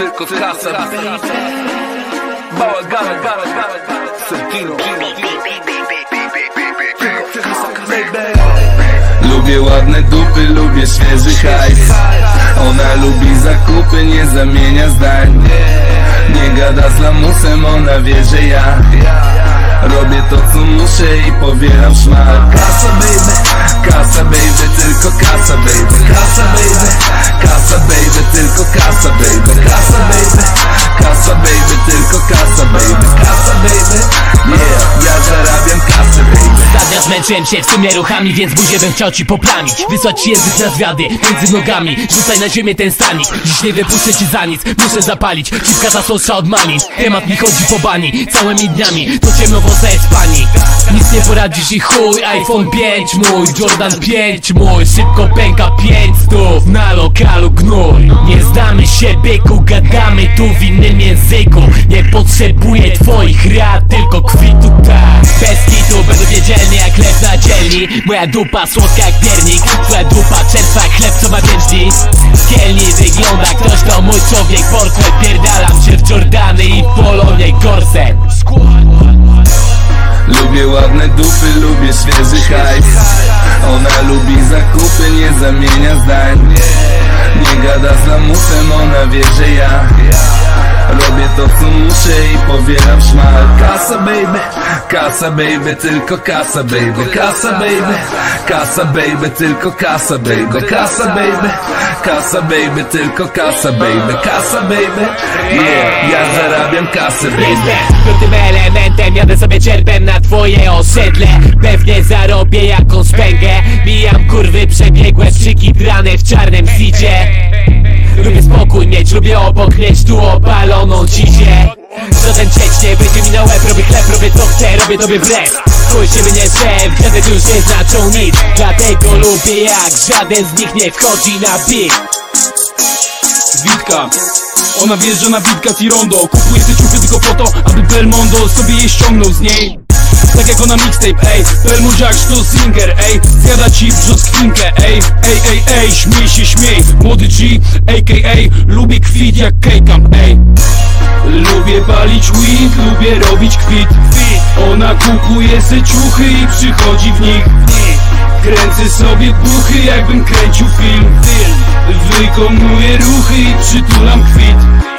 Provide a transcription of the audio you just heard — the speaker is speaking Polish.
tylko kasa Mała gala, gala, gala Sentino. Lubię ładne dupy, lubię świeży hajs. Ona lubi zakupy, nie zamienia zdań. Nie gada z lamusem, ona wie, że ja Robię to co muszę i powieram szmal Kasa baby, kasa baby, tylko kasa baby. Kasa baby, kasa baby, tylko kasa baby Kasa baby, kasa baby, tylko kasa baby. Kasa baby, yeah, ja baby Zmęczyłem się w sumie ruchami, więc buzię bym chciał ci poplamić. Wysłać język na zwiady, między nogami. Rzucaj na ziemię ten stanik. Dziś nie wypuszczę ci za nic, muszę zapalić. Ciska za sosza od mami Temat mi chodzi po bani, całymi dniami. To ciemnowłosa jest pani. Nic nie poradzisz i chuj, iPhone 5 mój. Jordan 5 mój, szybko pęka 5 stów. Na lokalu gnój. Nie znamy się byku, gadamy tu w innym języku. Nie potrzebuję twoich rad, tylko kwitu tak Moja dupa słodka jak piernik Twoja dupa czerstwa jak chleb co ma Z kielni wygląda ktoś to mój człowiek Portfel pierdalam się w Jordany i Polonie korset Lubię ładne dupy, lubię świeży hajs. Ona lubi zakupy, nie zamienia zdań. Nie gada z lamusem, ona wie, że ja to co muszę i powieram szmal. Kasa baby, kasa baby, tylko kasa baby. Kasa baby, kasa baby, tylko kasa baby. Kasa baby, kasa baby, tylko kasa baby. Kasa baby, yeah, ja zarabiam kasę baby. Piątym elementem jadę sobie czerpem na twoje osiedle. Pewnie zarobię jakąś pęgę Mijam kurwy przebiegłe strzyki drane w czarnym Lubię spokój mieć, lubię obok mieć tu opaloną cizie Żaden cieć nie będzie mi na łeb Robię chleb, robię co chcę, robię tobie wbrew Chuj siebie nie szef, dziadek już nie znaczą nic. Dlatego lubię jak żaden z nich nie wchodzi na bit Witka. Ona wjeżdża na Witka z Rondo Kupuje te ciuchy tylko po to, aby Belmondo sobie je ściągnął z niej tak jak ona mixtape, ej. Belmudziak to singer, ej. Zjada ci brzoskwinkę, ej. Ej, ej, ej, śmiej się, śmiej. Młody G, a.k.a. Lubię kwit jak K-Camp, ej. Lubię palić weed, lubię robić kwit. Ona kupuje se ciuchy i przychodzi w nich. Kręcę sobie buchy jakbym kręcił film. Wykonuję ruchy i przytulam kwit